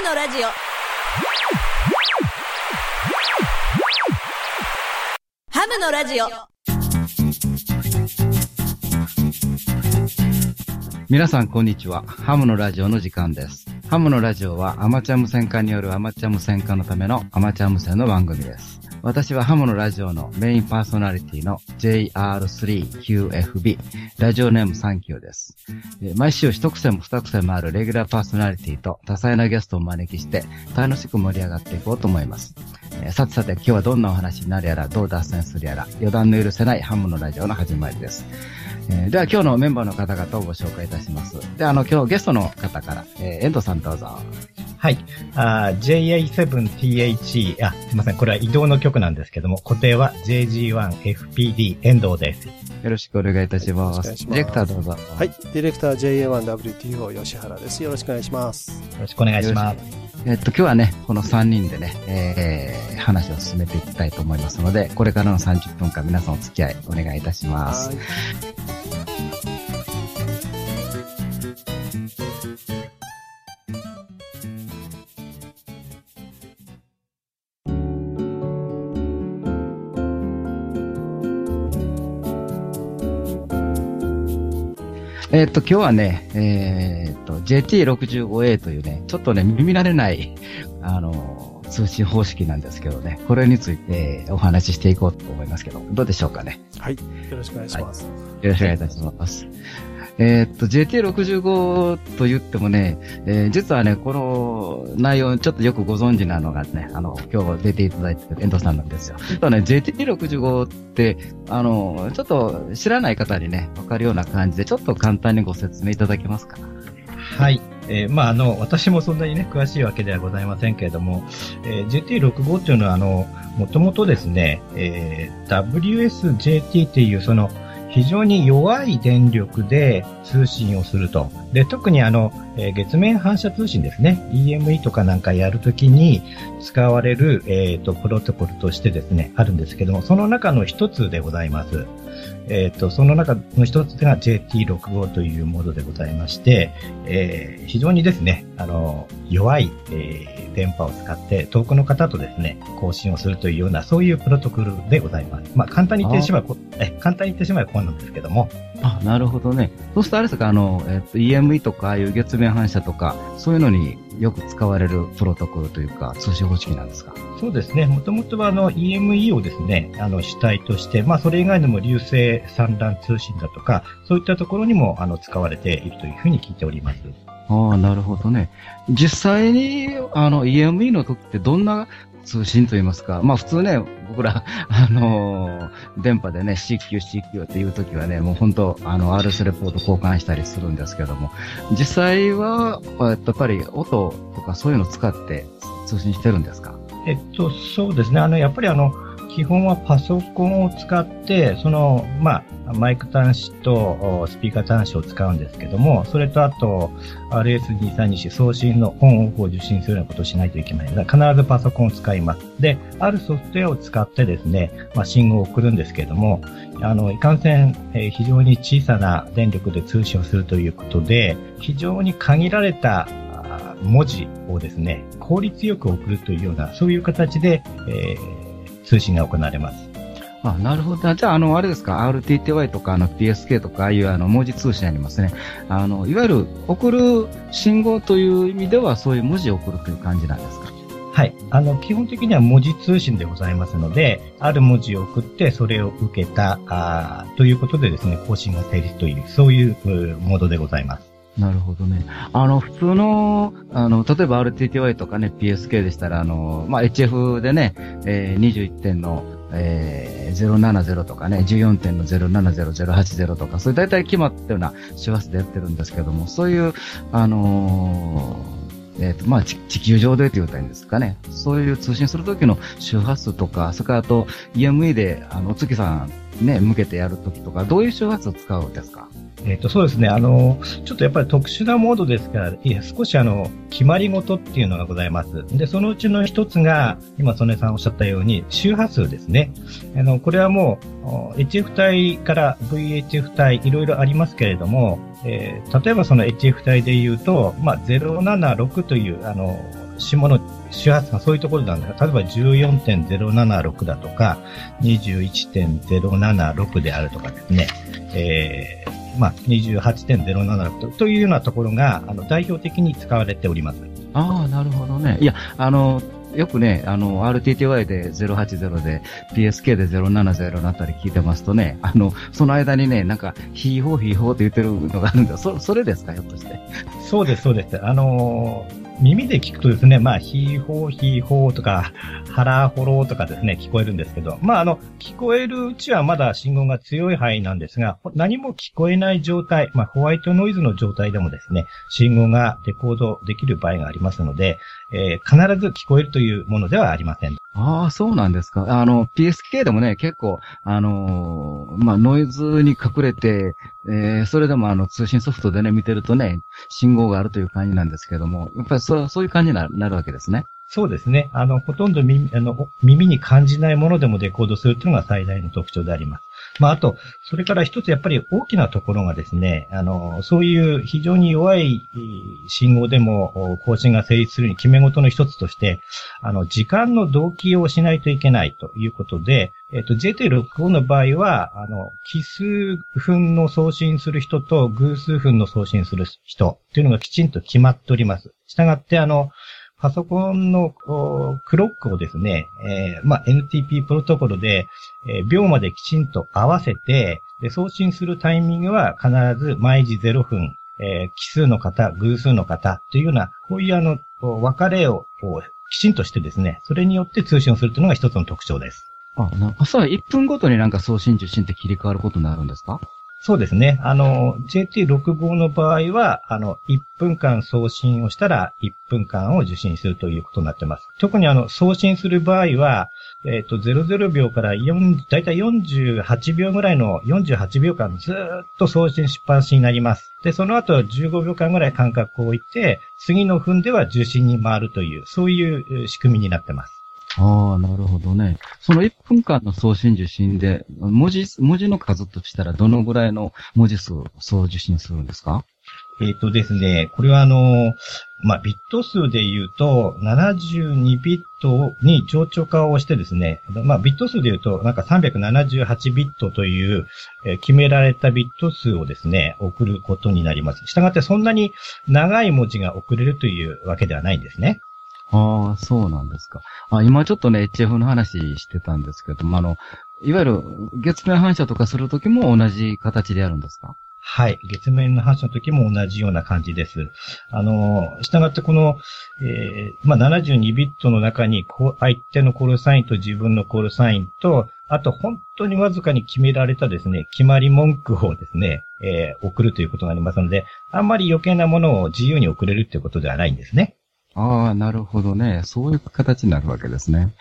ムのラジオハムのラジオ皆さん、こんにちは。ハムのラジオの時間です。ハムのラジオはアマチュア無線化によるアマチュア無線化のためのアマチュア無線の番組です。私はハムのラジオのメインパーソナリティの JR3QFB、ラジオネームサンキューです。毎週一癖も二癖もあるレギュラーパーソナリティと多彩なゲストをお招きして楽しく盛り上がっていこうと思います。さてさて今日はどんなお話になるやら、どう脱線するやら、余談の許せないハムのラジオの始まりです。えでは今日のメンバーの方々をご紹介いたします。で、あの今日ゲストの方から、えー、遠藤さんどうぞ。はい。あー JA7THE、あ、すいません。これは移動の曲なんですけども、固定は JG1FPD 遠藤です。よろしくお願いいたしまよろす。しくお願いしますディレクターどうぞ。はい。ディレクター JA1WTO 吉原です。よろしくお願いします。よろしくお願いします。えっと、今日はね、この3人でね、えー、話を進めていきたいと思いますので、これからの30分間皆さんお付き合いお願いいたします。えっと、今日はね、えーっと、JT65A というね、ちょっとね、耳慣れない、あの、通信方式なんですけどね、これについてお話ししていこうと思いますけど、どうでしょうかね？はい。よろしくお願いします。よろしくお願いいたします。えーっと、JT65 と言ってもね、えー実はね、この内容、ちょっとよくご存知なのがね、あの、今日出ていただいてる遠藤さんなんですよ。ちょっとね、JT65 って、あの、ちょっと知らない方にね、わかるような感じで、ちょっと簡単にご説明いただけますか？はい。えーまあ、あの、私もそんなにね、詳しいわけではございませんけれども、えー JT65 っていうのは、あの、もともとですね、えー WSJT っていう、その、非常に弱い電力で通信をすると。で、特にあの、えー月面反射通信ですね。EME とかなんかやるときに使われる、えっ、と、プロトコルとしてですね、あるんですけども、その中の一つでございます。えっ、と、その中の一つが JT65 というものでございまして、えー非常にですね、あの、弱い、えー電波を使って遠くの方とですね、更新をするというような、そういうプロトコルでございます。まあ、簡単に言ってしまえばこ、え、簡単に言ってしまえばこうなんですけども、あ、なるほどね。そうするとあれですか、あの、えっと、EME とか、ああいう月面反射とか、そういうのによく使われるプロトコルというか、通信方式なんですか？そうですね。もともとはあの EME をですね、あの主体として、まあそれ以外でも流星散乱通信だとか、そういったところにもあの使われているというふうに聞いております。ああ、なるほどね。実際に、あの、EME の時ってどんな通信と言いますか、まあ普通ね、僕ら、あのー電波でね、CQ、CQ っていう時はね、もう本当、あの、RS レポート交換したりするんですけども、実際は、やっぱり音とかそういうのを使って通信してるんですか？えっと、そうですね。あの、やっぱりあの、基本はパソコンを使って、その、まあ、マイク端子とスピーカー端子を使うんですけども、それとあと、RS232 送信のオンオフを受信するようなことをしないといけないので、必ずパソコンを使います。で、あるソフトウェアを使ってですね、まあ、信号を送るんですけども、あの、いかんせん、えー非常に小さな電力で通信をするということで、非常に限られた文字をですね、効率よく送るというような、そういう形で、えー通信が行われます。あ、なるほど。じゃあ、あの、あれですか、RTTY とか、あの、PSK とか、ああいう、あの、文字通信ありますね。あの、いわゆる、送る信号という意味では、そういう文字を送るという感じなんですか？はい。あの、基本的には文字通信でございますので、ある文字を送って、それを受けた、あーということでですね、更新が成立という、そういうモードでございます。なるほどね。あの、普通の、あの、例えば RTTY とかね、PSK でしたら、あの、まあ、HF でね、えー、21点の、えー、070とかね、14点の070、080とか、そういう大体決まったような周波数でやってるんですけども、そういう、あのーえっ、と、まあ、ち地球上でって言うたらいいんですかね。そういう通信するときの周波数とか、それからあと EME で、あの、お月さんね、向けてやるときとか、どういう周波数を使うんですか？えっ、と、そうですね。あの、ちょっとやっぱり特殊なモードですから、いや、少しあの、決まり事っていうのがございます。で、そのうちの一つが、今、曽根さんおっしゃったように、周波数ですね。あの、これはもう、HF 帯から VHF 帯、いろいろありますけれども、えー例えばその HF 帯で言うと、まあ、076という、あの、下の周波数がそういうところなんだ例えば14.076だとか、21.076であるとかですね、えー、まあ、28.076とというようなところが、あの、代表的に使われております。ああ、なるほどね。いや、あの、よくね、あの、RTTY で080で、PSK で070のあたり聞いてますとね、あの、その間にね、なんか、ヒーホーヒーホーって言ってるのがあるんだそ、それですか、ひょっとして。そうです、そうです。あのー耳で聞くとですね、まあ、ヒーホーヒーホーとか、ハラーホローとかですね、聞こえるんですけど、まあ、あの、聞こえるうちはまだ信号が強い範囲なんですが、何も聞こえない状態、まあ、ホワイトノイズの状態でもですね、信号がレコードできる場合がありますので、えー、必ず聞こえるというものではありません。ああ、そうなんですか。あの、PSK でもね、結構、あのー、まあ、ノイズに隠れて、えー、それでもあの、通信ソフトでね、見てるとね、信号があるという感じなんですけども、やっぱりそう、そういう感じになるわけですね。そうですね。あの、ほとんど耳あの耳に感じないものでもデコードするというのが最大の特徴であります。まあ、あと、それから一つやっぱり大きなところがですね、あの、そういう非常に弱い信号でも更新が成立するに決め事の一つとして、あの、時間の同期をしないといけないということで、えっと、JT65 の場合は、あの、奇数分の送信する人と偶数分の送信する人っていうのがきちんと決まっております。したがって、あの、パソコンのクロックをですね、えー、まあ、NTP プロトコルで、えー、秒まできちんと合わせて、で、送信するタイミングは必ず毎時0分、えー、奇数の方、偶数の方というような、こういうあの、分かれをきちんとしてですね、それによって通信をするというのが一つの特徴です。あ、なんかさ、1分ごとになんか送信受信って切り替わることになるんですか？そうですね。あの、JT65 の場合は、あの、1分間送信をしたら、1分間を受信するということになっています。特にあの、送信する場合は、えっ、ー、と、00秒から4、だいたい48秒ぐらいの48秒間ずっと送信しっぱなしになります。で、その後15秒間ぐらい間隔を置いて、次の分では受信に回るという、そういう仕組みになってます。ああ、なるほどね。その1分間の送信受信で、文字、文字の数としたらどのぐらいの文字数を送受信するんですか？えっ、ー、とですね、これはあの、まあ、ビット数で言うと、72ビットに上長化をしてですね、まあ、ビット数で言うと、なんか378ビットという、えー、決められたビット数をですね、送ることになります。したがってそんなに長い文字が送れるというわけではないんですね。ああ、そうなんですか。あ今ちょっとね、HF の話してたんですけども、あの、いわゆる月面反射とかするときも同じ形でやるんですか？はい。月面の反射の時も同じような感じです。あの、したがってこの、えー、まあ、72ビットの中に、こう相手のコールサインと自分のコールサインと、あと本当にわずかに決められたですね、決まり文句をですね、えー、送るということがありますので、あんまり余計なものを自由に送れるということではないんですね。ああ、なるほどね。そういう形になるわけですね。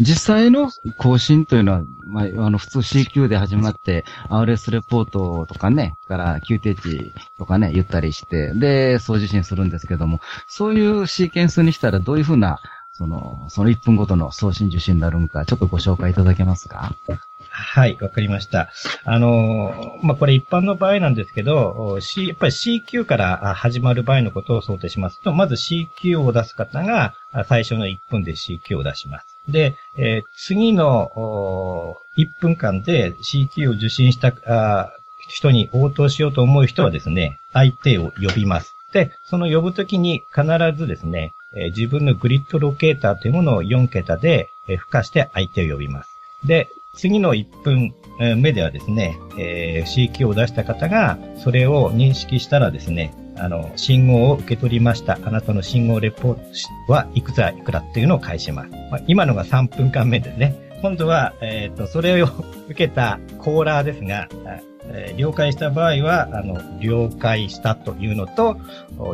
実際の更新というのは、まあ、あの、普通 CQ で始まって、RS レポートとかね、から急定値とかね、言ったりして、で、送受信するんですけども、そういうシーケンスにしたらどういうふうな、その、その1分ごとの送信受信になるのか、ちょっとご紹介いただけますか？はい、わかりました。あの、まあ、これ一般の場合なんですけど、C、やっぱり CQ から始まる場合のことを想定しますと、まず CQ を出す方が最初の1分で CQ を出します。で、えー、次の1分間で CQ を受信した人に応答しようと思う人はですね、相手を呼びます。で、その呼ぶときに必ずですね、えー、自分のグリッドロケーターというものを4桁で、付加して相手を呼びます。で、次の1分目ではですね、えー、CQ を出した方が、それを認識したらですね、あの、信号を受け取りました。あなたの信号レポートはいくつはいくらっていうのを返します。まあ、今のが3分間目ですね。今度は、えっ、ー、と、それを 受けたコーラーですが、えー、了解した場合は、あの、了解したというのと、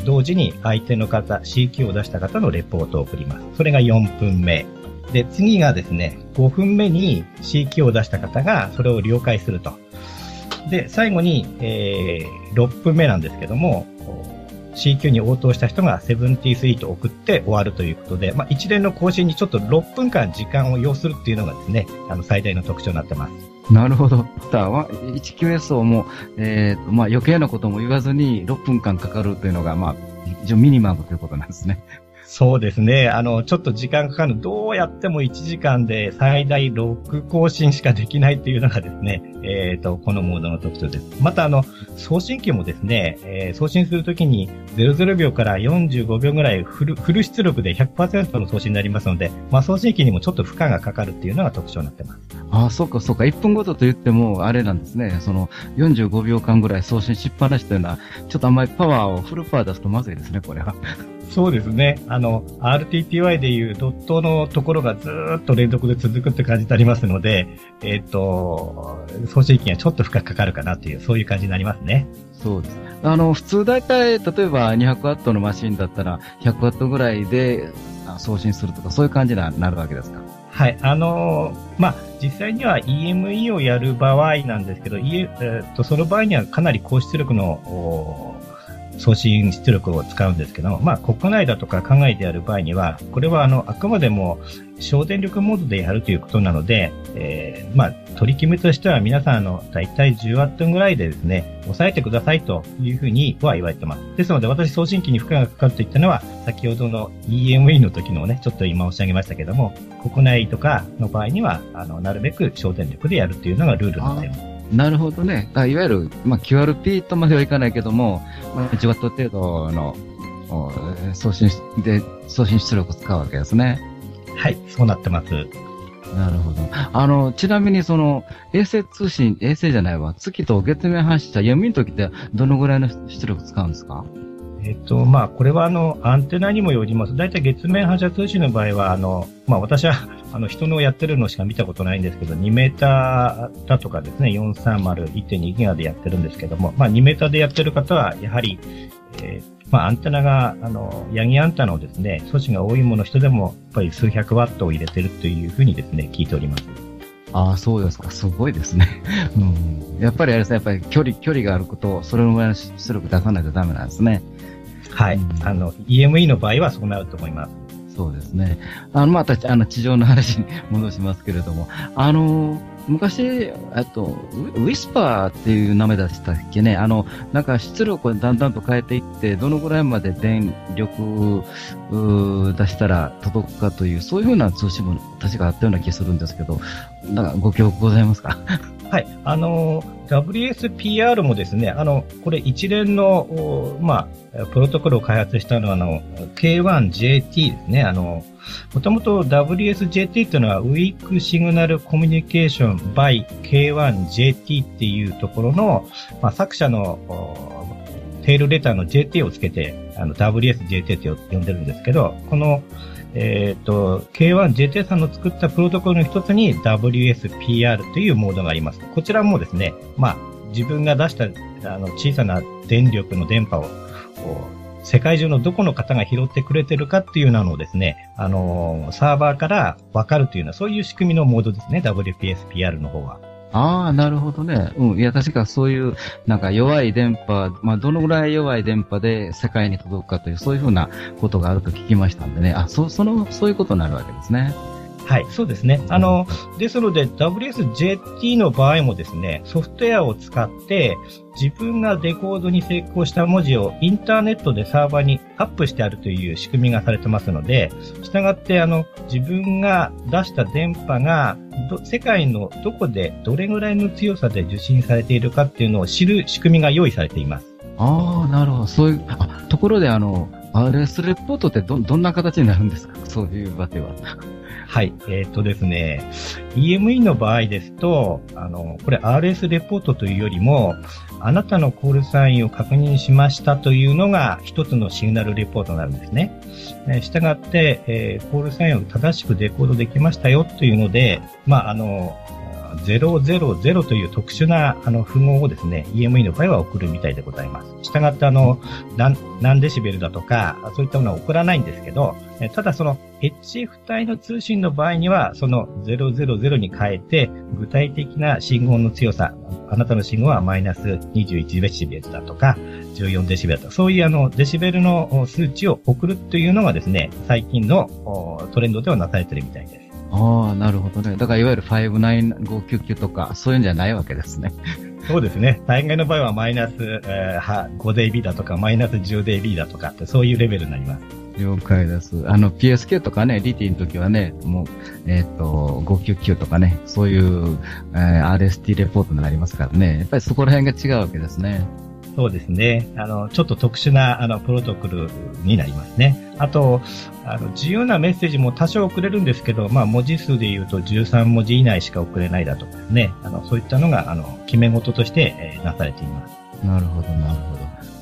同時に相手の方、CQ を出した方のレポートを送ります。それが4分目。で、次がですね、5分目に CQ を出した方がそれを了解すると。で、最後に、えー、6分目なんですけども、CQ に応答した人が73と送って終わるということで、まあ、一連の更新にちょっと6分間時間を要するっていうのがですね、あの、最大の特徴になってます。なるほど。たは 19SO も、えー、まあ、余計なことも言わずに6分間かかるというのが、まあ、一応ミニマムということなんですね。そうですね。あの、ちょっと時間かかる。どうやっても1時間で最大6更新しかできないっていうのがですね、えっ、ー、と、このモードの特徴です。また、あの、送信機もですね、えー、送信するときに00秒から45秒ぐらいフルフル出力で100%の送信になりますので、まあ、送信機にもちょっと負荷がかかるっていうのが特徴になってます。ああ、そうか、そうか。1分ごとと言っても、あれなんですね。その、45秒間ぐらい送信しっぱなしというのは、ちょっとあんまりパワーをフルパワー出すとまずいですね、これは。そうですね。あの、RTTY でいうドットのところがずっと連続で続くって感じになりますので、えっ、ー、と、送信機がちょっと負荷かかるかなっていう、そういう感じになりますね。そうです。あの、普通大体、例えば200ワットのマシンだったら、100ワットぐらいで送信するとか、そういう感じになるわけですか？はい。あのー、まあ、実際には EME をやる場合なんですけど、えー、っと、その場合にはかなり高出力の、送信出力を使うんですけども、まあ、国内だとか海外でやる場合には、これはあの、あくまでも省電力モードでやるということなので、えー、まあ、取り決めとしては皆さん、あの、だいたい10ワットぐらいでですね、抑えてくださいというふうには言われてます。ですので、私、送信機に負荷がかかるといったのは、先ほどの EME の時のね、ちょっと今申し上げましたけども、国内とかの場合には、あの、なるべく省電力でやるというのがルールになっています。なるほどね。あいわゆる、まあ、QRP とまではいかないけども、まあ、1ワット程度の送信で、送信出力を使うわけですね。はい、そうなってます。なるほど。あの、ちなみにその、衛星通信、衛星じゃないわ、月と月面発射、読みの時ってどのぐらいの出力使うんですか？えっと、まあ、これはあの、アンテナにもよります。大体月面発射通信の場合は、あの、まあ、私は、あの、人のやってるのしか見たことないんですけど、2メーターだとかですね、430、1.2ギガでやってるんですけども、まあ、2メーターでやってる方は、やはり、えー、まあ、アンテナが、あの、ヤギアンテナのですね、素子が多いもの人でも、やっぱり数百ワットを入れてるというふうにですね、聞いております。ああ、そうですか。すごいですね。うん。やっぱりあれですね、やっぱり距離、距離があること、それのぐらいの出力出さないとダメなんですね。はい。うん、あの、EME の場合はそうなると思います。そうですね。あの、また、あの、地上の話に 戻しますけれども、あの、昔、あと、ウィスパーっていう名前でしたっけね？あの、なんか出力をだんだんと変えていって、どのぐらいまで電力出したら届くかという、そういうふうな通信も確かあったような気がするんですけど、なんかご記憶ございますか？はい。あの、WSPR もですね、あの、これ一連の、まあ、プロトコルを開発したのは、あの、K1JT ですね。あの、もともと WSJT っていうのは Weak Signal Communication by K1JT っていうところの、まあ、作者のテールレターの JT をつけて、あの WSJT って呼んでるんですけど、この、えっ、ー、と、K1JT さんの作ったプロトコルの一つに WSPR というモードがあります。こちらもですね、まあ、自分が出したあの小さな電力の電波を、世界中のどこの方が拾ってくれてるかっていうのをですね、あのー、サーバーからわかるというのは、そういう仕組みのモードですね、WPSPR の方は。ああ、なるほどね。うん。いや、確かそういう、なんか弱い電波、まあ、どのぐらい弱い電波で世界に届くかという、そういうふうなことがあると聞きましたんでね。あ、そ、その、そういうことになるわけですね。はい、そうですね。あの、ですので WSJT の場合もですね、ソフトウェアを使って自分がデコードに成功した文字をインターネットでサーバーにアップしてあるという仕組みがされてますので、したがってあの、自分が出した電波が世界のどこでどれぐらいの強さで受信されているかっていうのを知る仕組みが用意されています。ああ、なるほど。そういう、あ、ところであの、RS レポートってど、どんな形になるんですか？そういう場では。はい。えっ、とですね、EME の場合ですと、あの、これ RS レポートというよりも、あなたのコールサインを確認しましたというのが一つのシグナルレポートになるんですね。したがって、えー、コールサインを正しくデコードできましたよというので、まあ、あの、000という特殊なあの符号をですね、EME の場合は送るみたいでございます。したがってあの、何デシベルだとか、そういったものは送らないんですけど、ただその HF 帯の通信の場合には、その000に変えて、具体的な信号の強さ、あなたの信号はマイナス21デシベルだとか、14デシベルだとか、そういうあの、デシベルの数値を送るというのがですね、最近のトレンドではなされているみたいです。ああ、なるほどね。だからいわゆる59599とか、そういうんじゃないわけですね。そうですね。大概の場合はマイナス、えー、5dB だとか、マイナス 10dB だとかって、そういうレベルになります。了解です。あの、PSK とかね、リティの時はね、もう、えっ、と、599とかね、そういう、えー RST レポートになりますからね、やっぱりそこら辺が違うわけですね。そうですね。あの、ちょっと特殊な、あの、プロトコルになりますね。あと、あの、自由なメッセージも多少送れるんですけど、まあ、文字数で言うと13文字以内しか送れないだとかですね。あの、そういったのが、あの、決め事として、えーなされています。なるほど、なるほど。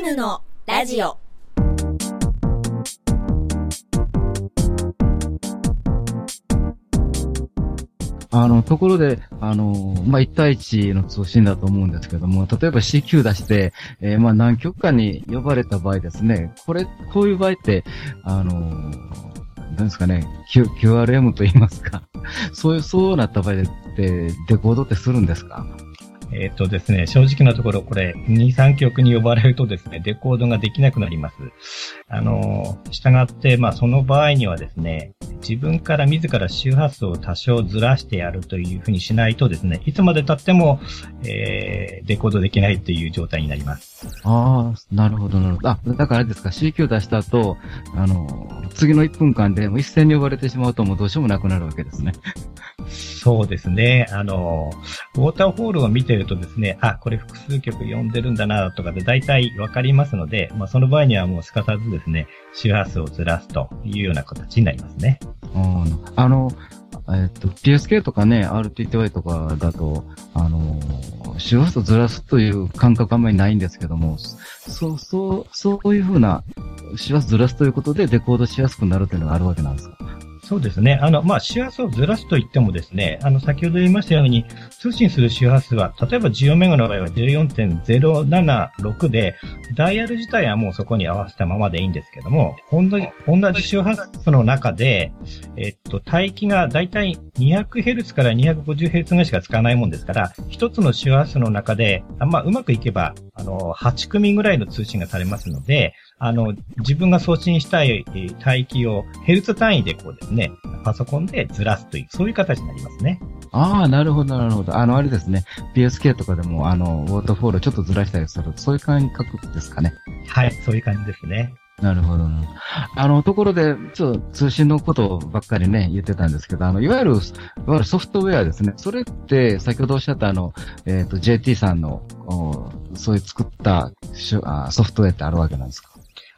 ハムのラジオ。あの、ところで、あの、まあ、1対1の通信だと思うんですけども、例えば CQ 出して、えーまあ、何曲かに呼ばれた場合ですね、これ、こういう場合って、あの、なんですかね、Q、QRM と言いますか、そういう、そうなった場合で、でデコードってするんですか？えっ、とですね、正直なところ、これ、2、3曲に呼ばれるとですね、デコードができなくなります。あの、従って、まあ、その場合にはですね、自分から自ら周波数を多少ずらしてやるというふうにしないとですね、いつまで経っても、えー、デコードできないという状態になります。ああ、なるほど、なるほど。あ、だからあれですか、CQ 出した後、あの、次の1分間でもう一斉に呼ばれてしまうともうどうしようもなくなるわけですね。そうですね。あの、ウォーターホールを見てるとですね、あ、これ複数曲読んでるんだなとかで大体わかりますので、まあ、その場合にはもうすかさずですね、周波数をずらすというような形になりますね。うんあの、えっと、PSK とかね、RTTY とかだと、あの、周波数ずらすという感覚あんまりないんですけども、そう、そう、そういうふうな周波数ずらすということでデコードしやすくなるというのがあるわけなんですか？そうですね。あの、まあ、周波数をずらすと言ってもですね、あの、先ほど言いましたように、通信する周波数は、例えば14メガの場合は14.076で、ダイヤル自体はもうそこに合わせたままでいいんですけども、同じ、同じ周波数の中で、えっと、帯域がだいたい 200Hz から 250Hz ぐらいしか使わないもんですから、一つの周波数の中で、あまあ、うまくいけば、あの、8組ぐらいの通信がされますので、あの、自分が送信したいえー帯域をヘルツ単位でこうですね、パソコンでずらすという、そういう形になりますね。ああ、なるほど、なるほど。あの、あれですね。PSK とかでも、あの、ウォーターフォールちょっとずらしたりする。そういう感覚ですかね。はい、そういう感じですね。なるほどな。あの、ところで、ちょっと通信のことばっかりね、言ってたんですけど、あの、いわゆる、いわゆるソフトウェアですね。それって、先ほどおっしゃったあの、えっ、と、JT さんの、おそういう作ったしゅあソフトウェアってあるわけなんですか？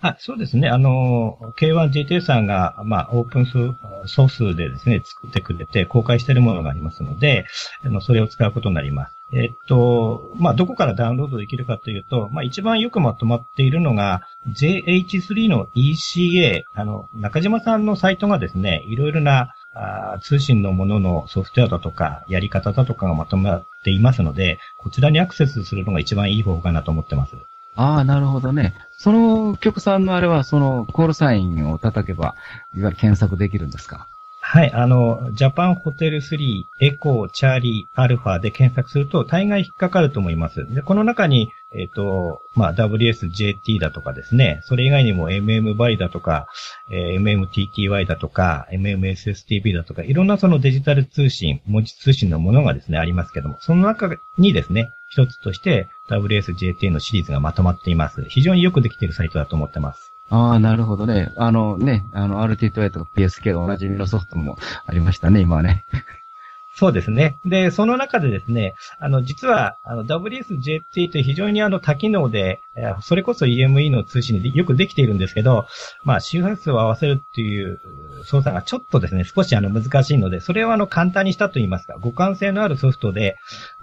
あ、そうですね。あの、K1JT さんが、まあ、オープンソースでですね、作ってくれて公開しているものがありますので、あの、それを使うことになります。えっと、まあ、どこからダウンロードできるかというと、まあ、一番よくまとまっているのが、JH3 の ECA、あの、中島さんのサイトがですね、いろいろな、あ通信のもののソフトウェアだとか、やり方だとかがまとまっていますので、こちらにアクセスするのが一番いい方法かなと思ってます。ああ、なるほどね。その曲さんのあれは、そのコールサインを叩けば、いわゆる検索できるんですか？はい、あの、ジャパンホテル3、エコー、チャーリー、アルファで検索すると大概引っかかると思います。で、この中に、えっ、と、まあ、WSJT だとかですね、それ以外にも MM バリだとか、えー MMTTY だとか、MMSSTV だとか、いろんなそのデジタル通信、文字通信のものがですね、ありますけども、その中にですね、一つとして WSJT のシリーズがまとまっています。非常によくできているサイトだと思ってます。ああ、なるほどね。あのね、あの、RT2A とか PSK おなじみのソフトもありましたね、今はね。そうですね。で、その中でですね、あの、実は、あの、WSJT って非常にあの、多機能で、それこそ EME の通信でよくできているんですけど、まあ、周波数を合わせるっていう操作がちょっとですね、少しあの、難しいので、それをあの、簡単にしたと言いますか、互換性のあるソフトで、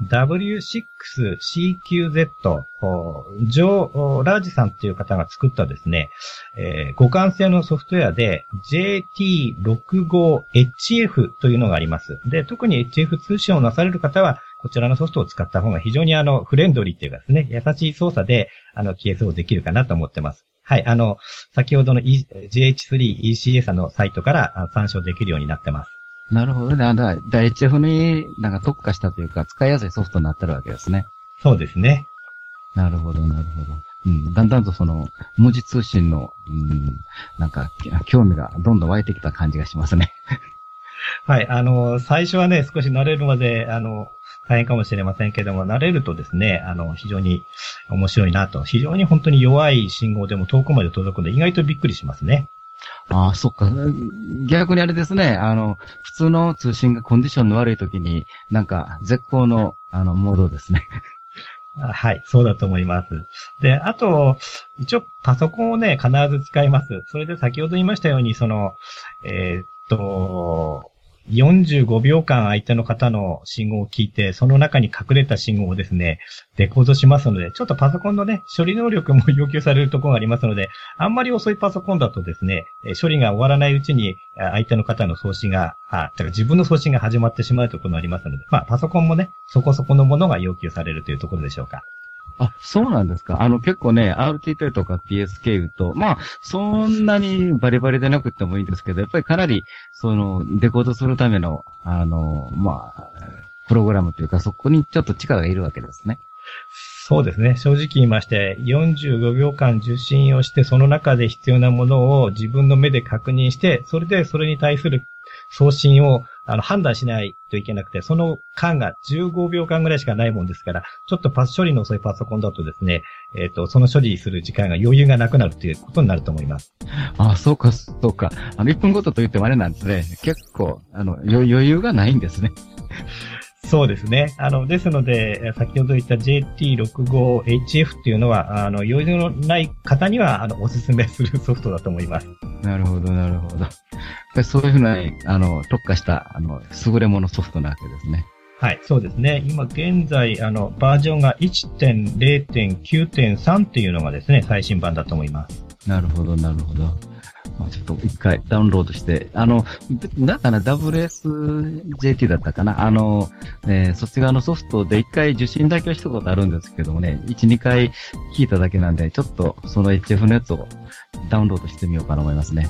W6CQZ、ジョーラージさんっていう方が作ったですね、えー互換性のソフトウェアで JT65HF というのがあります。で、特に HF 通信をなされる方は、こちらのソフトを使った方が非常にあの、フレンドリーっていうかですね、優しい操作で、あの、消えそうできるかなと思ってます。はい、あの、先ほどの、E- GH3ECA さんのサイトからあ参照できるようになってます。なるほどね。あだだ HF になんか特化したというか、使いやすいソフトになってるわけですね。そうですね。なるほど、なるほど。うん、だんだんとその、文字通信の、うん、なんか、き興味がどんどん湧いてきた感じがしますね。はい、あの、最初はね、少し慣れるまで、あの、大変かもしれませんけども、慣れるとですね、あの、非常に面白いなと。非常に本当に弱い信号でも遠くまで届くので、意外とびっくりしますね。ああ、そっか。逆にあれですね、あの、普通の通信がコンディションの悪い時に、なんか、絶好の、あの、モードですね。はい、そうだと思います。で、あと、一応パソコンをね、必ず使います。それで先ほど言いましたように、その、えー、っと、45秒間相手の方の信号を聞いて、その中に隠れた信号をですね、デコードしますので、ちょっとパソコンのね、処理能力も要求されるところがありますので、あんまり遅いパソコンだとですね、処理が終わらないうちに相手の方の送信が、あ、だから自分の送信が始まってしまうところがありますので、まあパソコンもね、そこそこのものが要求されるというところでしょうか。あ、そうなんですか。あの、結構ね、RTT とか PSK と、まあ、そんなにバリバリでなくてもいいんですけど、やっぱりかなり、その、デコードするための、あの、まあ、プログラムというか、そこにちょっと力がいるわけですね。そうですね。正直言いまして、45秒間受信をして、その中で必要なものを自分の目で確認して、それでそれに対する送信をあの判断しないといけなくて、その間が15秒間ぐらいしかないもんですから、ちょっとパス処理の遅いパソコンだとですね、えっ、ー、と、その処理する時間が余裕がなくなるということになると思います。ああ、そうか、そうか。あの、1分ごとと言ってもあれなんですね。結構、あの、余裕がないんですね。そうですね。あの、ですので、先ほど言った JT65HF っていうのは、あの、余裕のない方には、あの、おすすめするソフトだと思います。なるほど、なるほど。やっぱりそういうふうな、あの、特化した、あの、優れものソフトなわけですね。はい、そうですね。今現在、あの、バージョンが1.0.9.3っていうのがですね、最新版だと思います。なるほど、なるほど。まあ、ちょっと一回ダウンロードして、あの、なんかね WSJT だったかな。あの、えー、そっち側のソフトで一回受信だけはしたことあるんですけどもね、1、2回聞いただけなんで、ちょっとその HF のやつをダウンロードしてみようかなと思いますね。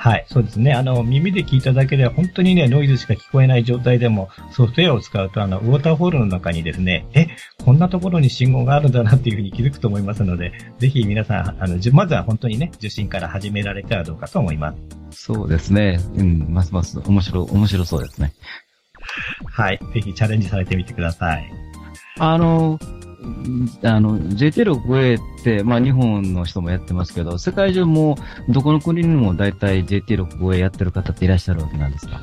はい、そうですね。あの、耳で聞いただけでは本当にね、ノイズしか聞こえない状態でも、ソフトウェアを使うと、あの、ウォーターフォールの中にですね、え、こんなところに信号があるんだなっていうふうに気づくと思いますので、ぜひ皆さん、あの、まずは本当にね、受信から始められたらどうかと思います。そうですね。うん、ますます面白、面白そうですね。はい。ぜひチャレンジされてみてください。あの、あの、JT65A って、まあ日本の人もやってますけど、世界中もどこの国にも大体 JT65A やってる方っていらっしゃるわけなんですか？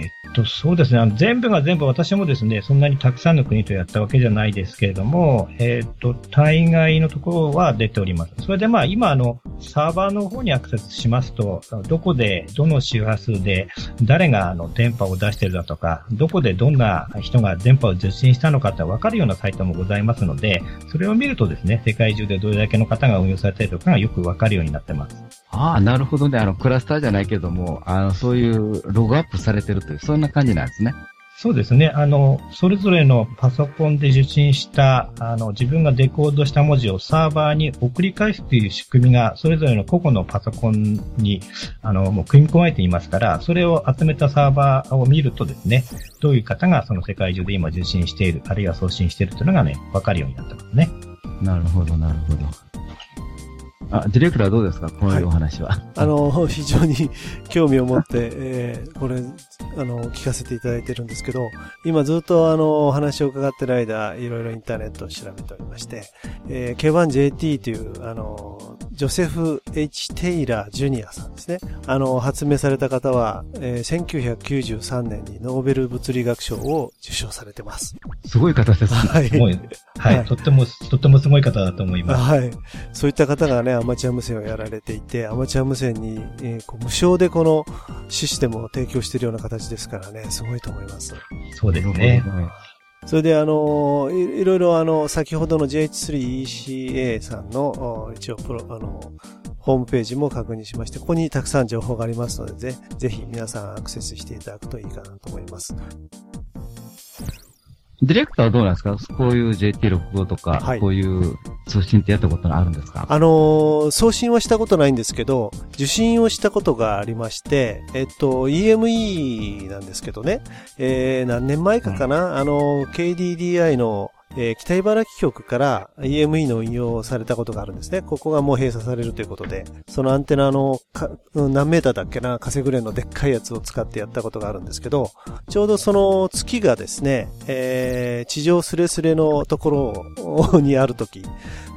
えっと、そうですね。あの全部が全部私もですね、そんなにたくさんの国とやったわけじゃないですけれども、えっと、大概のところは出ております。それでまあ今あの、サーバーの方にアクセスしますと、どこで、どの周波数で、誰があの、電波を出してるだとか、どこでどんな人が電波を受信したのかってわかるようなサイトもございますので、それを見るとですね、世界中でどれだけの方が運用されているとかがよくわかるようになってます。ああ、なるほどね。あの、クラスターじゃないけども、あの、そういうログアップされてるという、そんな感じなんですね。そうですね。あの、それぞれのパソコンで受信した、あの、自分がデコードした文字をサーバーに送り返すという仕組みが、それぞれの個々のパソコンに、あの、もう組み込まれていますから、それを集めたサーバーを見るとですね、どういう方がその世界中で今受信している、あるいは送信しているというのがね、わかるようになってますね。なるほど、なるほど。あ、ディレクターどうですか？こういうお話は。はい、あの、非常に 興味を持って、えー、これ、あの、聞かせていただいてるんですけど、今ずっとあの、お話を伺ってる間、いろいろインターネットを調べておりまして、えー、K1JT という、あの、ジョセフ・ H・ テイラー・ジュニアさんですね。あの、発明された方は、えー、1993年にノーベル物理学賞を受賞されてます。すごい方ですね。はい。はい、はい。とっても、とってもすごい方だと思います。はい。そういった方がね、アマチュア無線をやられていて、アマチュア無線に、えー、こう無償でこのシステムを提供しているような形ですからね、すごいと思います。そうですね。それで、あの、いろいろ、あの、先ほどの JH3ECA さんの、一応、プロ、あの、ホームページも確認しまして、ここにたくさん情報がありますので、ぜぜひ皆さんアクセスしていただくといいかなと思います。ディレクターはどうなんですか？こういう JT65 とか、はい、こういう送信ってやったことあるんですか？あのー、送信はしたことないんですけど、受信をしたことがありまして、えっと、EME なんですけどね、えー、何年前かかな、うん、あの、KDDI のえー、北茨城局から EME の運用をされたことがあるんですね。ここがもう閉鎖されるということで、そのアンテナの何メーターだっけな、カセグレンのでっかいやつを使ってやったことがあるんですけど、ちょうどその月がですね、えー、地上スレスレのところ にあるとき、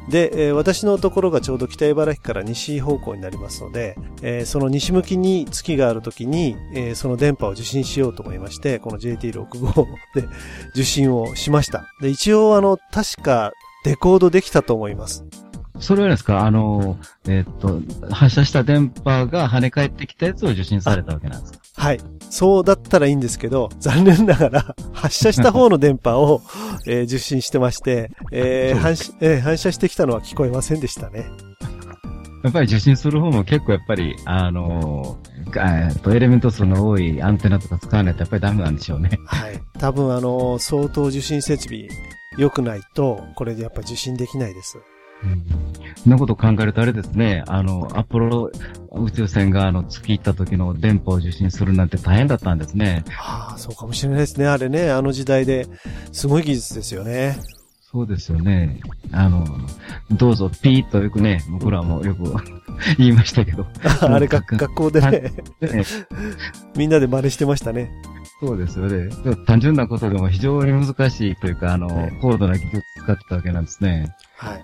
で、えー、私のところがちょうど北茨城から西方向になりますので、えー、その西向きに月があるときに、えー、その電波を受信しようと思いまして、この JT65 で 受信をしました。で、一応あの、確かデコードできたと思います。それはですか？あの、えー、っと、発射した電波が跳ね返ってきたやつを受信されたわけなんですか？はい。そうだったらいいんですけど、残念ながら、発射した方の電波を、えー、受信してまして、えー反えー、反射してきたのは聞こえませんでしたね。やっぱり受信する方も結構やっぱり、あのー、と、エレメント数の多いアンテナとか使わないとやっぱりダメなんでしょうね。はい。多分あのー、相当受信設備良くないと、これでやっぱ受信できないです。そんなこと考えるとあれですね、あの、アポロ宇宙船があの月行った時の電波を受信するなんて大変だったんですね。はあ、そうかもしれないですね。あれね、あの時代ですごい技術ですよね。そうですよね。あの、どうぞピーッとよくね、僕らもよく 言いましたけど。あれ学学校でね みんなで真似してましたね。そうですよね。単純なことでも非常に難しいというか、あの、高度な技術を使ってたわけなんですね。はい。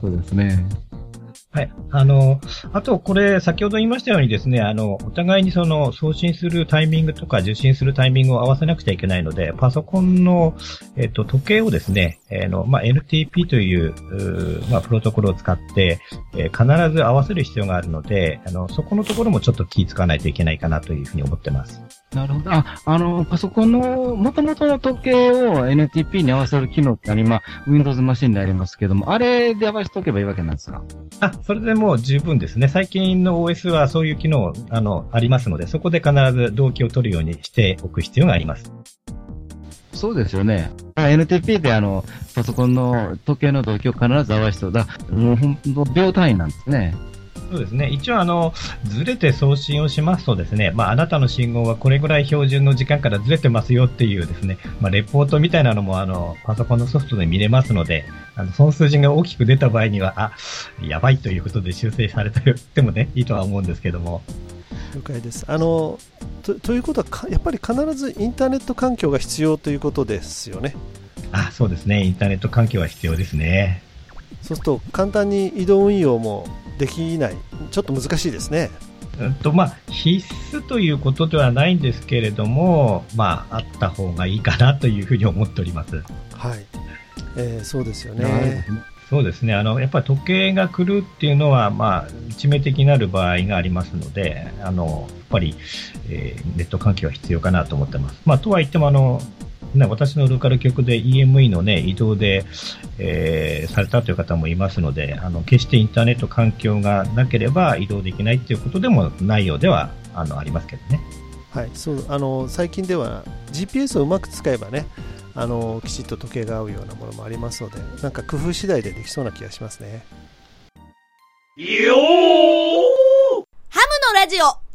そうですね。はい。あの、あと、これ、先ほど言いましたようにですね、あの、お互いにその、送信するタイミングとか受信するタイミングを合わせなくちゃいけないので、パソコンの、えっと、時計をですね、えー、の、まあ、NTP という、うまあ、プロトコルを使って、えー、必ず合わせる必要があるので、あの、そこのところもちょっと気ぃつかないといけないかなというふうに思ってます。なるほど。あ、あの、パソコンの元々の時計を NTP に合わせる機能ってあり、まあ、Windows マシンでありますけども、あれで合わせておけばいいわけなんですかあ、それでもう十分ですね。最近の OS はそういう機能、あの、ありますので、そこで必ず動機を取るようにしておく必要があります。そうですよね。NTP であの、パソコンの時計の動機を必ず合わせてだ、もう本当秒単位なんですね。そうですね。一応、あの、ずれて送信をしますとですね、まあ、あなたの信号はこれぐらい標準の時間からずれてますよっていうですね、まあ、レポートみたいなのも、あの、パソコンのソフトで見れますので、あの、その数字が大きく出た場合には、あ、やばいということで修正されてもね、いいとは思うんですけども。了解です。あの、とということはやっぱり必ずインターネット環境が必要ということですよね。あ、そうですね。インターネット環境は必要ですね。そうすると簡単に移動運用もできない、ちょっと難しいですね。うんとまあ、必須ということではないんですけれども、まあ、あった方がいいかなというふうに思っております。はい。えー、そうですよね。そうですね。あの、やっぱり時計が来るっていうのは、まあ、致命的になる場合がありますので、あの、やっぱり、えー、ネット環境は必要かなと思ってます。まあ、とは言っても、あの、ね、私のローカル局で EME の、ね、移動で、えー、されたという方もいますので、あの決してインターネット環境がなければ移動できないということでもないようではあのありますけどね。はい、そうあの最近では GPS をうまく使えばねあのきちっと時計が合うようなものもありますのでなんか工夫次第でできそうな気がしますね。よハムのラジオ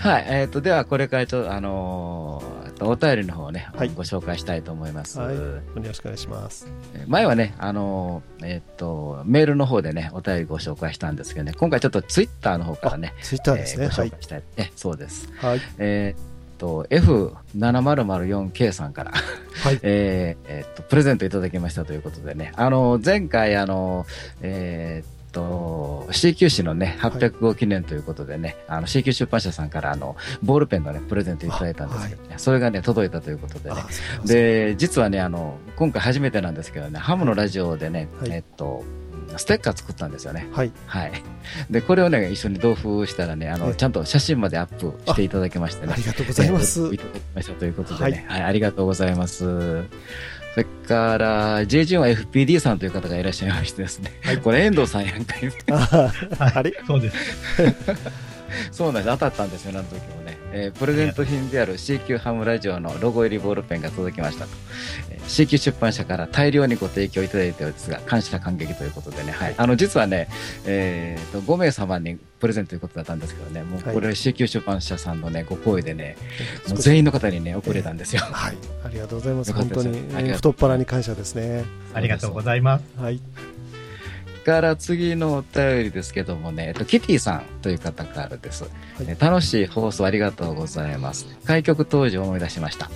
はい、えっ、ー、と、ではこれからちょっと、あのー、お便りの方をね、はい、ご紹介したいと思います。はい。よろしくお願いします。前はね、あのー、えっ、と、メールの方でね、お便りご紹介したんですけどね、今回ちょっとツイッターの方からね、ツイッターですね。えー、ご紹介したい。はい、そうです。はい。えっと、F7004K さんから、はい、えー、えー、っと、プレゼントいただきましたということでね、あの、前回、あの、えー、と、CQ 誌のね、800号記念ということでね、はい、あの CQ 出版社さんからあの、ボールペンのね、プレゼントいただいたんですけどね、はい、それがね、届いたということでね。で、実はね、あの、今回初めてなんですけどね、ハムのラジオでね、はい、えっと、ステッカー作ったんですよね。はい。はい。で、これをね、一緒に同封したらね、あの、ちゃんと写真までアップしていただきましてね。ありがとうございます。いただきましたということでね、はい、はい、ありがとうございます。それから、JG は FPD さんという方がいらっしゃいましてですね。はい、これ遠藤さんやんかい。あ あれ？そうです。そうなんです。当たったんですよ、あの時もね。えープレゼント品である CQ ハムラジオのロゴ入りボールペンが届きましたと。えー CQ 出版社から大量にご提供いただいておりますが、感謝感激ということでね、はい。あの、実はね、えーと、5名様にプレゼントということだったんですけどね、もうこれ CQ 出版社さんのね、ご好意でね、もう全員の方にね、送れたんですよ。はい。ありがとうございます。本当に、太っ腹に感謝ですね。ありがとうございます。はい。から次のお便りですけどもね、えっと、キティさんという方からです。え楽しい放送ありがとうございます。開局当時を思い出しました。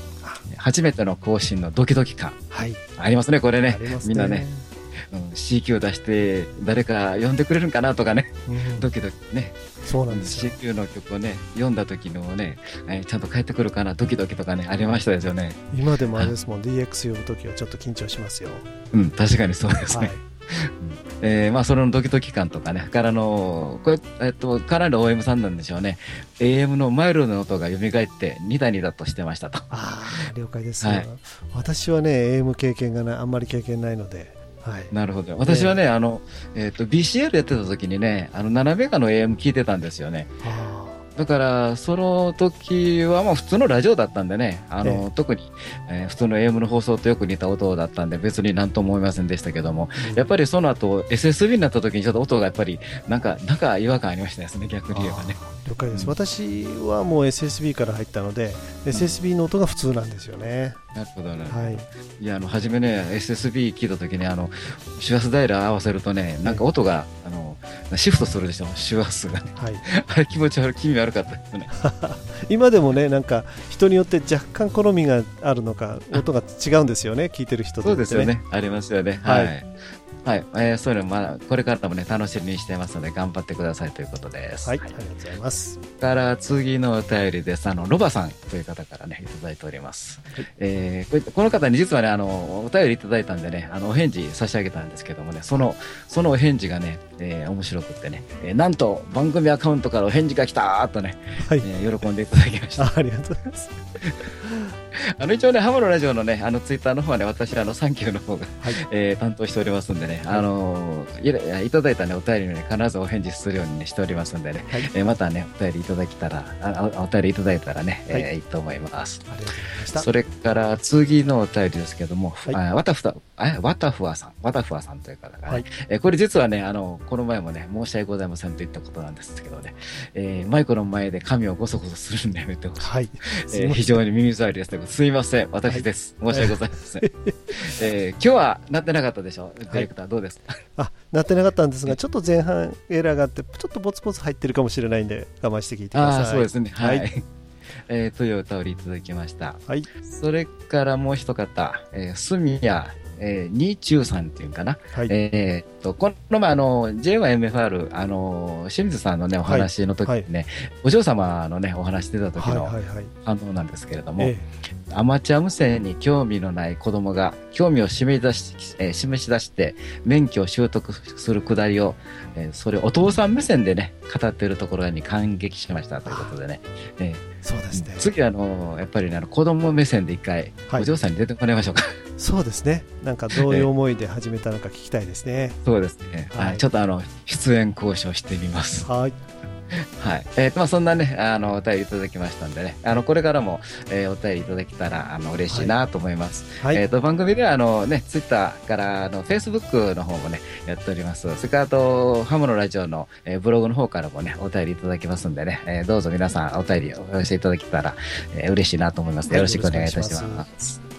初めての更新のドキドキ感。はい。ありますね、これねあります。みんなね、うん、CQ 出して誰か呼んでくれるんかなとかね、うんドキドキね、そうなんですよ。CQ の曲をね、読んだ時のね、えーちゃんと帰ってくるかな、ドキドキとかね、ありましたですよね。今でもあれですもん、DX 呼ぶときはちょっと緊張しますよ。うん、確かにそうですね。はい。えーまあ、そのドキドキ感とかね、からの、これ、えっと、かなりの OM さんなんでしょうね。AM のマイルドの音が蘇って、ニダニダとしてましたと。ああ、了解です、はい私はね、AM 経験がない、あんまり経験ないので、はい。なるほど。私はね、あの、えっ、と、BCL やってた時にね、あの、7メガの AM 聞いてたんですよね。あだから、その時は、まあ、普通のラジオだったんでね、あの、え特に、えー普通の AM の放送とよく似た音だったんで、別になんとも思いませんでしたけども、あやっぱりその後、SSB になった時にちょっと音がやっぱり、なんか、なんか違和感ありましたですね、逆に言えばね。了解です、うん私はもう SSB から入ったので、SSB の音が普通なんですよね。なるほどね。はい。いや、あの、初めね、SSB 聞いたときに、あの、周波数ダイヤル合わせるとね、なんか音が、あの、シフトするでしょ、周波数がね。はい。あれ気持ち悪い、気味悪かったですね。今でもね、なんか人によって若干好みがあるのか、音が違うんですよね、聞いてる人と、そうですよね。ありますよね。は。はいいはい。えーそういうの、まあ、これからもね、楽しみにしてますので、頑張ってくださいということです。はい、ありがとうございます。から次のお便りです。あの、ロバさんという方からね、いただいております。はいえーこの方に実はね、あの、お便りいただいたんでね、あの、お返事差し上げたんですけどもね、その、そのお返事がね、えー面白くってね、えーなんと番組アカウントからお返事が来たーとね、はい、えー喜んでいただきました。あありがとうございます。あの、一応ね、ハムのラジオのね、あの、ツイッターの方はね、私、あの、サンキューの方が、はい、えー担当しておりますんでね、あのーいただいたね、お便りにね、必ずお返事するようにね、しておりますんでね、はい、えーまたね、お便りいただけたら、あおお便りいただいたらね、はいえーい。いと思います。ありがとうございました。それから次のお便りですけども、はい。あワタフタ、あワタフワさん、ワタフワさんという方がね、はい。えーこれ実はね、あの、この前もね、申し訳ございませんと言ったことなんですけどね、えーマイクの前で髪をゴソゴソするのやめてほしい。はい、えー非常に耳障りですけど、すいません、私です。申し訳ございません。えー今日はなってなかったでしょディレクター、どうです？かあなってなかったんですが、ちょっと前半エラーがあって、ちょっとボツボツ入ってるかもしれないんで、我慢して聞いてください。ああ、そうですね。はい。はい。えーというお便りいただきました。はい、それからもう一方、えー、すみや、えー、ニーチューさんっていうかな。はい、えーっと、この前、あの、J1MFR、あの、清水さんのね、お話の時にね、お嬢様のね、お話出た時はい、のはい、はい。反応なんですけれども、えアマチュア無線に興味のない子供が興味を示し出し,、えー示し出して免許を習得するくだりを、えーそれをお父さん目線でね語っているところに感激しましたということでね、えー。えそうですね。次あのやっぱりねあの子供目線で一回、はい。お嬢さんに出てもらいましょうか。そうですね。なんかどういう思いで始めたのか聞きたいですね。そうですね、はい。はい。ちょっとあの出演交渉してみます。はい、はい。えーと、まあ、そんなね、あの、お便りいただきましたんでね、あの、これからも、えーお便りいただけたら、あの、嬉しいなと思います。はい、えっ、と、番組では、あのね、ツイッターから、あの、フェイスブックの方もね、やっております。それから、あと、ハムのラジオの、えーブログの方からもね、お便りいただけますんでね、えーどうぞ皆さん、お便りをお寄せいただけたら、えー嬉しいなと思います。はいよろしくお願いいたします。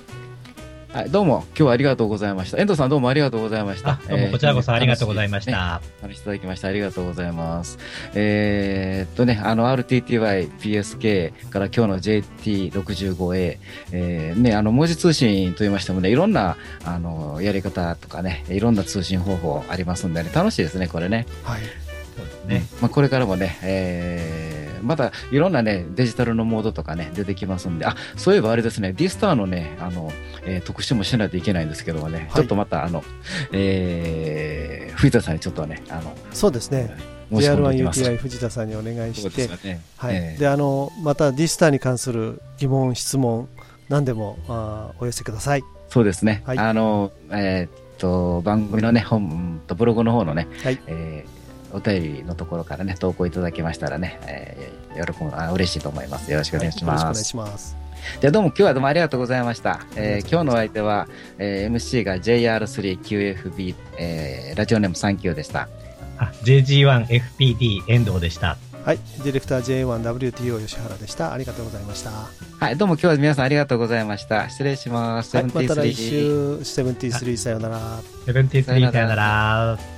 はい、どうも、今日はありがとうございました。遠藤さんどうもありがとうございましたあ。どうもこちらこそありがとうございましねた。お話しいただきましてありがとうございます。えーっとね、あの RTTY、PSK から今日の JT65A、えーね、あの文字通信と言いましてもね、いろんなあのやり方とかね、いろんな通信方法ありますんでね、楽しいですね、これね。はい、そうですね。まあ、これからもね、えーまたいろんなね、デジタルのモードとかね、出てきますんで、あ、そういえばあれですね、D スターのね、あの、えー特集もしないといけないんですけどもね、はいちょっとまたあの、えー、藤田さんにちょっとね、あの、そうですね。申し込んでおきます。JR1UTI 藤田さんにお願いして。はい、ええであのまた D スターに関する疑問、質問、何でもあーお寄せください。そうですね。はいあの、えーっと、番組のね、本とブログの方のね、はいえーお便りのところからね、投稿いただけましたらね、えー、喜ぶ、あ、嬉しいと思います。よろしくお願いします。よろしくお願いします。じゃあどうも今日はどうもありがとうございました。えー今日のお相手は、えー MC が JR3QFB、えーラジオネーム39でした。あ JG1FPD 遠藤でした。はい。ディレクター J1WTO 吉原でした。ありがとうございました。ははい、どうも今日は皆さんありがとうございました。失礼します。い。また来73週、73さよなら。73さよなら。